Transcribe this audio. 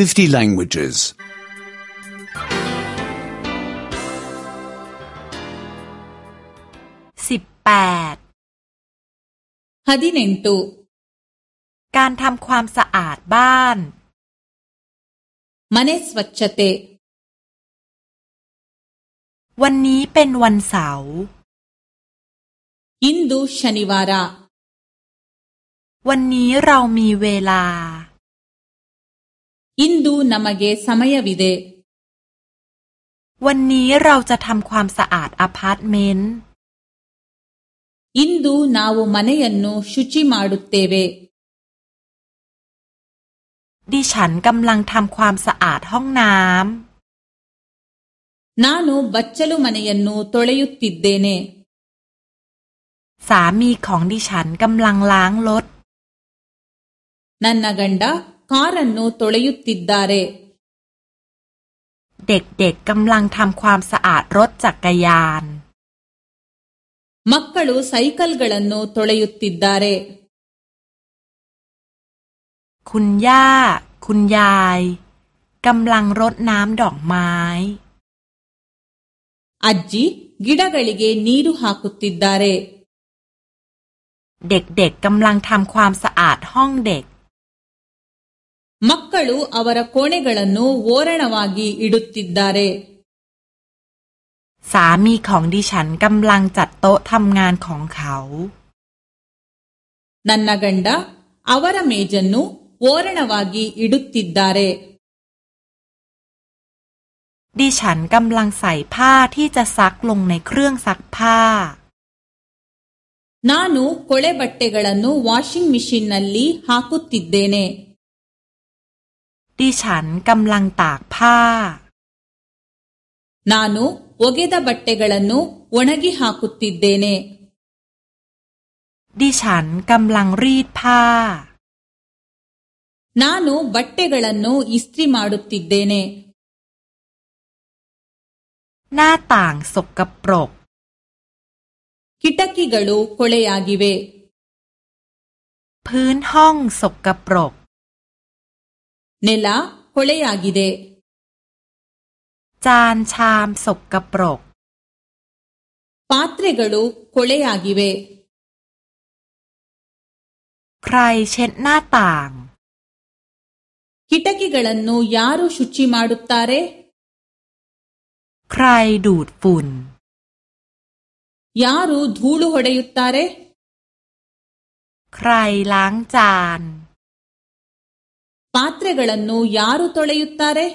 50 languages. 18ตุ การทำความสะอาดบ้าน ಮನೆ ส್ ವ ಚ เ ಛ ತ ೆวันนี้เป็นวันเสาร์นดูชนิวาร ರ วันนี้เรามีเวลาอินดูนามะเกสมัยวิเดวันนี้เราจะทำความสะอาดอพาร์ตเมนต์อินดูนาวมันยันโนชุชิมาดุเตเวดิฉัน กำลังทำความสะอาดห้องน้ำนาโนบัชชลุมันยันโนโตรลยุติดเดเนสามีของ ดิฉัน กำลังล้างรถนันนากันดา ಕಾರನ್ನು ತೊಳೆಯುತ್ತಿದ್ದಾರೆ เด็ก ๆกำลังทำความสะอาดรถจักรยานมักล ಳ ು ಸೈಕಲ್ಗಳನ್ನು ತ ೊ ಳ ೆุು ತ ್ ತ ಿด್าเรคุณย่าคุณยายกำลังรดน้ำดอกไม้อัจจิกิดากลิเกนีร ಹ ฮ ಕ ುุติดดา ದ ಾเด็ก ๆกำลังทำความสะอาดห้องเด็กมักกะลูอว ಮಕ್ಕಳು ಅವರ ಕೋಣೆಗಳನ್ನು ಓ ರ ಣ าಾ ಗ ಿ ಇ ಡ ุ ತ ติดด್ ದ ಾ ರ ೆสามีของดิฉันกำลังจัดโต๊ะทำงานของเขานันนกันดาอาวรเมจันนู้วอร์นณวากีอิดุติดดาเรดิฉันกำลังใส่ผ้าที่จะซักลงในเครื่องซักผ้าน้านุโคเลบัตเตกันนู้วอชิงมิชินนัลลีฮากุติดเดเนดิฉันกำลังตากผ้าน้าหนูวเกดาบัตเตกลันนูวันกีฮากุติดเดเนดิฉันกำลังรีดผ้าน้าหนูบัตเตกลันนูอิสตรีมาดุติดเดเนหน้าต่างสกปรกกิตกีกลูโคลยากิเวพื้นห้องสกปรก ನೆಲ ಹೊಳೆಯಾಗಿದೆ ಚಾನ್ ಚಾಮ್ ಸೊಕ್ಕಪ್ರೋ ಪಾತ್ರೆಗಳು ಕೊಳೆಯಾಗಿವೆ ತಾಂಗ್ ಕಿಟಕಿಗಳನ್ನು ಯಾರು ಶುಚಿ ಮಾಡುತ್ತಾರೆ ಫುನ್ ಯಾರು ಧೂಳು ಹೊಡೆಯುತ್ತಾರೆ ಲಾಂಗ್ ಚಾನ್ ಪಾತ್ರೆಗಳನ್ನು ಯಾರು ತೊಳೆಯುತ್ತಾರೆ